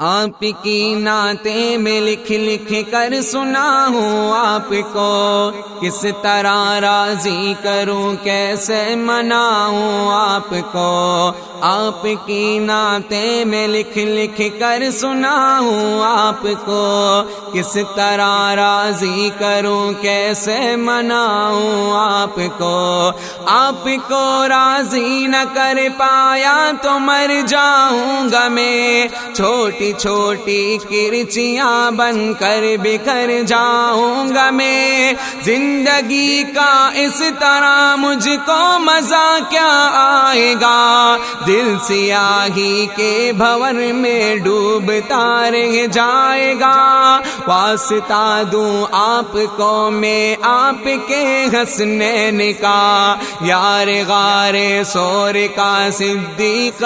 آپ کی نعتیں میں لکھ لکھ کر سنا ہوں آپ کو کس طرح راضی کروں، کیسے مناؤں آپ کو؟ آپ کی نعتیں میں لکھ لکھ کر سنا ہوں آپ کو کس طرح راضی کروں، کیسے مناؤں آپ کو؟ آپ کو راضی نہ کر پایا تو مر جاؤں گا میں، چھوٹی چھوٹی کرچیاں بن کر بکھر جاؤں گا میں۔ زندگی کا اس طرح مجھ کو مزہ کیا آئے گا؟ دل سیاہی کے بھور میں ڈوبتا رہ جائے گا۔ واسطہ دوں آپ کو میں آپ کے حسنین کا۔ یار غار سور کا صدیق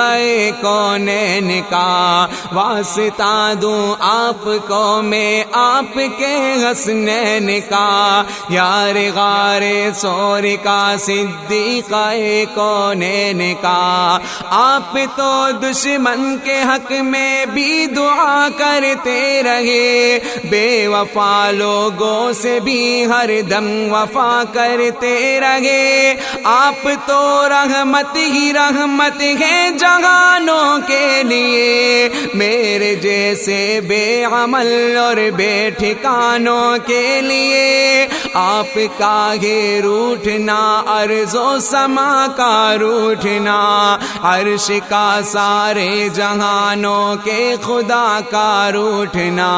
کونین کا۔ واسطہ واسطہ دوں آپ کو میں آپ کے حسنین کا یار غار سور کا صدیق کونین کا آپ تو دشمن کے حق میں بھی دعا کرتے رہے بے وفا لوگوں سے بھی ہر دم وفا کرتے رہے آپ تو رحمت ہی رحمت ہے جہانوں کے لیے میرے میرے جیسے بے عمل اور بے ٹھکانوں کے لیے آپ کا گے روٹنا ارض و سما کا روٹنا عرش کا سارے جہانوں کے خدا کا روٹنا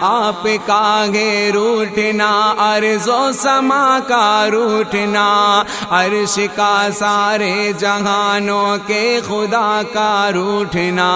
آپ کا گے روٹنا ارض و سما کا روٹنا عرش کا سارے جہانوں کے خدا کا روٹنا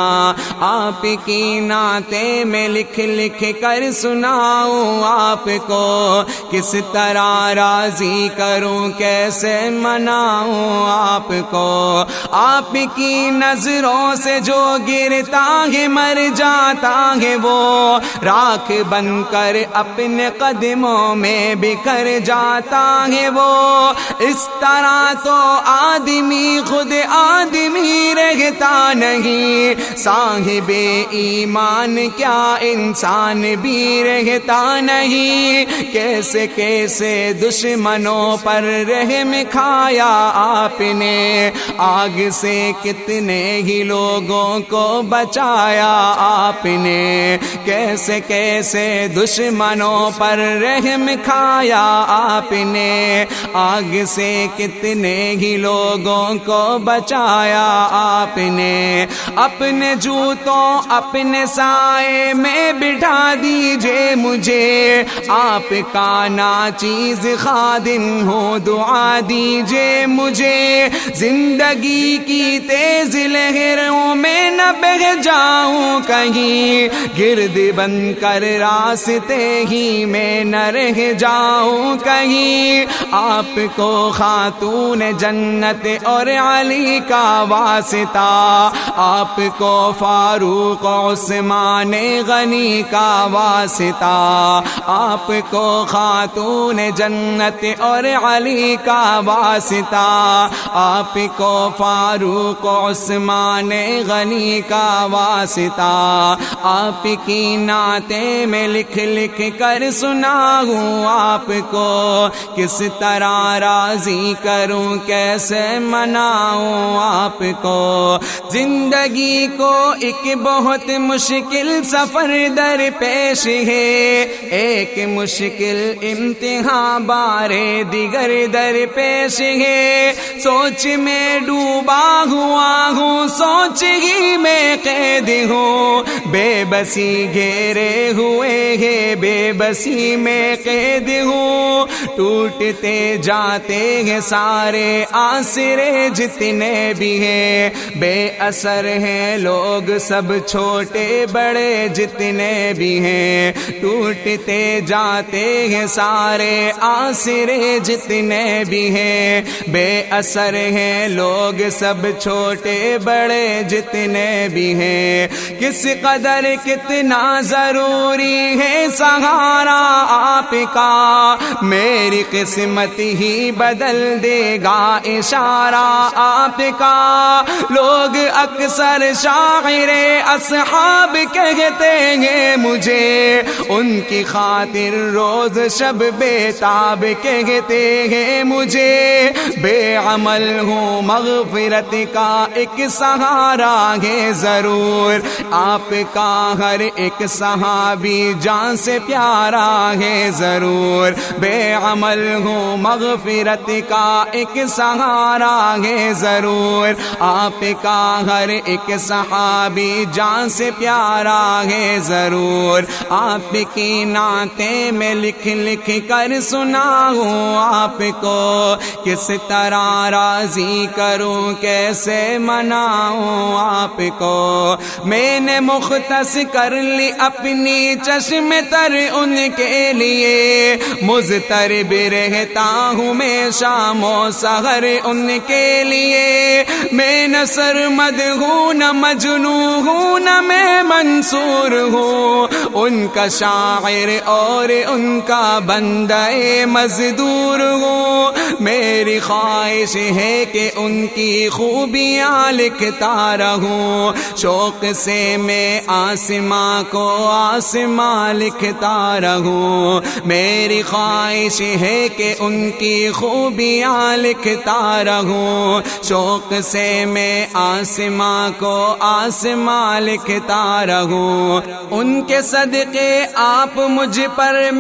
آپ کی نعتیں میں لکھ لکھ کر سناؤں آپ کو، کس طرح راضی کروں، کیسے مناؤں آپ کو؟ آپ کی نظروں سے جو گرتا ہے، مر جاتا ہے وہ۔ راکھ بن کر اپنے قدموں میں بکھر جاتا ہے وہ۔ اس طرح تو آدمی خود آدمی رہتا نہیں۔ صاحب ایمان، کیا انسان بھی رہتا نہیں؟ کیسے کیسے دشمنوں پر رحم کھایا آپ نے۔ آگ سے کتنے ہی لوگوں کو بچایا آپ نے۔ کیسے کیسے دشمنوں پر رحم کھایا آپ نے۔ آگ سے کتنے ہی لوگوں کو بچایا آپ نے۔ اپنے جوتوں اپنے سائے میں بٹھا دیجیے مجھے۔ آپ کا نا چیز خادم ہو، دعا دیجیے مجھے۔ زندگی کی تیز لہروں میں نہ بہ جاؤں کہیں۔ گرد بن کر راستے ہی میں نہ رہ جاؤں کہیں۔ آپ کو خاتون جنت اور علی کا واسطہ۔ آپ کو فاروق عثمان غنی کا واسطہ۔ آپ کو خاتون جنت اور علی کا واسطہ، آپ کو فاروق عثمان غنی کا واسطہ۔ آپ کی نعتیں میں لکھ لکھ کر سنا ہوں آپ کو، کس طرح راضی کروں، کیسے مناؤں آپ کو۔ زندگی کو ایک بہت مشکل سفر در پیش ہے، ایک مشکل امتحان ہاں بارے دیگر در پیش ہے۔ سوچ میں ڈوبا ہوا ہوں، سوچ ہی میں قید ہوں۔ بے بسی گھیرے ہوئے ہے، بے بسی میں قید ہوں۔ ٹوٹتے جاتے ہیں سارے آسرے جتنے بھی ہیں۔ بے اثر ہیں لوگ سب چھوٹے بڑے جتنے بھی ہیں۔ ٹوٹتے جاتے ہیں سارے سارے آسرے جتنے بھی ہیں، بے اثر ہیں لوگ سب چھوٹے بڑے جتنے بھی ہیں۔ کس قدر کتنا ضروری ہے سہارا آپ کا، میری قسمت ہی بدل دے گا اشارہ آپ کا۔ لوگ اکثر شاعر اصحاب کہتے ہیں مجھے، ان کی خاطر روز شب بے تاب کہتے ہیں مجھے، بے عمل ہوں، مغفرت کا ایک سہارا ہے ضرور۔ آپ کا ہر ایک صحابی جان سے پیارا ہے ضرور۔ بے عمل ہوں، مغفرت کا ایک سہارا ہے ضرور۔ آپ کا ہر ایک صحابی جان سے پیارا ہے ضرور۔ آپ کی نعتیں میں لکھ لکھ کر سنا ہوں آپ کو، کس طرح راضی کروں، کیسے مناؤں آپ کو؟ میں نے مختص کر لی اپنی چشم تر ان کے لیے۔ مزتر بھی رہتا ہوں میں شام و سہر ان کے لیے۔ میں نہ سرمد ہوں، نہ مجنو ہوں، نہ میں منصور ہوں۔ ان کا شاعر اور ان کا بند بندے مزدور ہوں میری خواہش ہے کہ ان کی خوبیاں لکھتا رہوں۔ شوق سے میں آسماں کو آسماں لکھتا رہوں۔ میری خواہش ہے کہ ان کی خوبیاں لکھتا رہوں۔ شوق سے میں آسماں کو آسماں لکھتا رہوں۔ ان کے صدقے آپ مجھ پر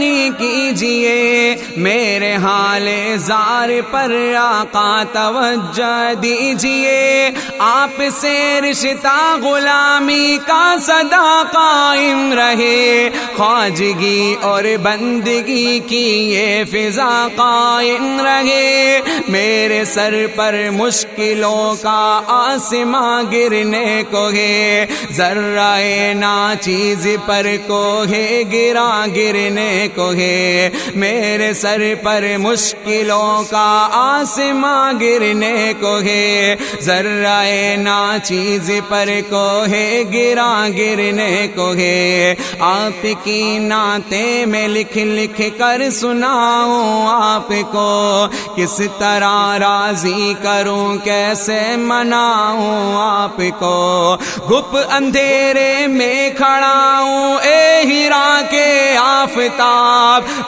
مہربانی کیجیے میرے حال زار پر آقا توجہ دیجیے آپ سے رشتہ غلامی کا صدا قائم رہے خواجگی اور بندگی کی یہ فضا قائم رہے میرے سر پر مشکلوں کا آسماں گرنے کو ہے ذرہ نا چیز پر کو ہے گرا گرنے کو ہے۔ میرے سر پر مشکلوں کا آسماں گرنے کو ہے۔ ذرہ نا چیز پر کو ہے گرا گرنے کو ہے۔ آپ کی نعتیں میں لکھ لکھ کر سناؤں آپ کو۔ کس طرح راضی کروں، کیسے مناؤں آپ کو۔ گپ اندھیرے میں کھڑا ہوں، اے ہیرا کے آفتاب۔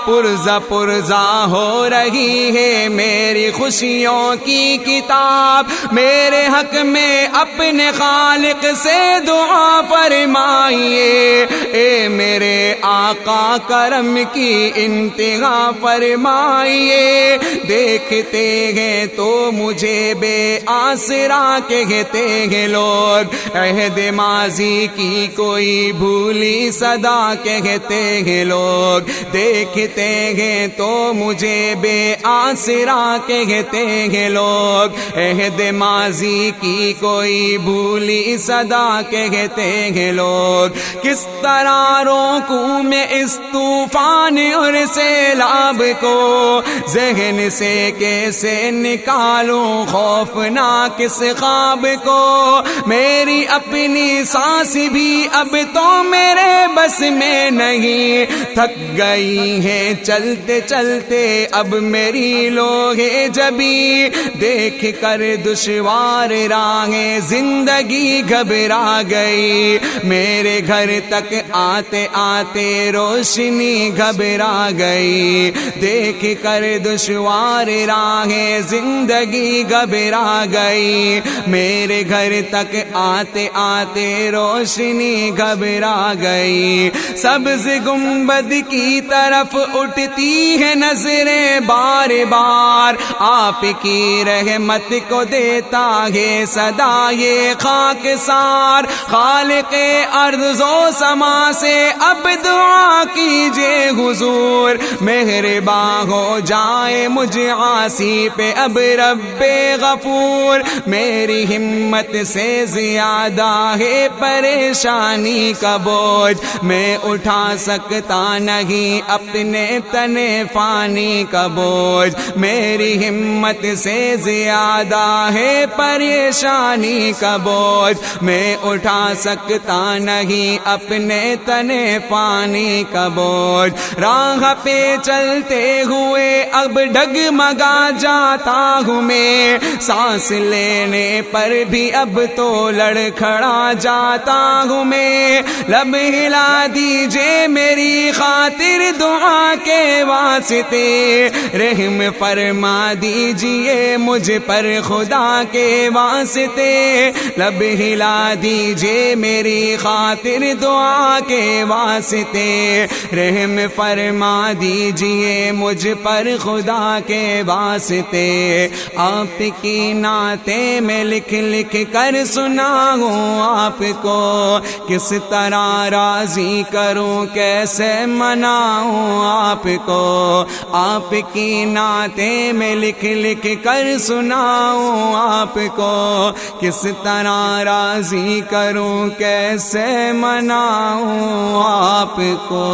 پرزا پرزا ہو رہی ہے میری خوشیوں کی کتاب میرے حق میں اپنے خالق سے دعا فرمائیے اے میرے آقا کرم کی انتہا فرمائیے دیکھتے ہیں تو مجھے بے آسرا کہتے ہیں لوگ عہد ماضی کی کوئی بھولی صدا کہتے ہیں لوگ دیکھتے ہیں تو مجھے بے آسرا کہتے ہیں لوگ۔ عہد ماضی کی کوئی بھولی صدا کہتے ہیں لوگ۔ کس طرح روکوں میں اس طوفان اور سیلاب کو؟ ذہن سے کیسے نکالوں خوف نہ کس خواب کو؟ میری اپنی سانس بھی اب تو میرے بس میں نہیں تھک گئی ہے چلتے چلتے اب میری لوہے جبی۔ دیکھ کر دشوار راہیں زندگی گھبرا گئی۔ میرے گھر تک آتے آتے روشنی گھبرا گئی۔ دیکھ کر دشوار راہیں زندگی گھبرا گئی۔ میرے گھر تک آتے آتے روشنی گھبرا گئی۔ سبز گنبد کی طرف اٹھتی ہے نظریں بار بار۔ آپ کی رحمت کو دیتا ہے صدا یہ خاک سار۔ خالق ارض و سما سے اب دعا کیجیے حضور۔ مہربان ہو جائے مجھے آسی پہ۔ اب رب غفور۔ میری ہمت سے زیادہ ہے پریشانی کا بوجھ۔ میں اٹھا سکتا نہیں اپنے تنے فانی کا بوجھ۔ میری ہمت سے زیادہ ہے پریشانی کا بوجھ۔ میں اٹھا سکتا نہیں اپنے تنے پانی کا بوجھ۔ راہ پہ چلتے ہوئے اب ڈگ مگا جاتا ہوں میں۔ سانس لینے پر بھی اب تو لڑ کھڑا جاتا ہوں میں۔ لب ہلا دیجیے میری خاطر دعا کے واسطے۔ رحم فرما دیجیے مجھ پر خدا کے واسطے۔ لب ہلا دیجیے میری خاطر دعا کے واسطے۔ رحم فرما دیجیے مجھ پر خدا کے واسطے۔ آپ کی نعتیں میں لکھ لکھ کر سنا ہوں آپ کو۔ کس طرح راضی کروں، کیسے مناؤں آپ کو؟ آپ کی نعتیں میں لکھ لکھ کر سناؤں آپ کو۔ کس طرح راضی کروں، کیسے مناؤں آپ کو؟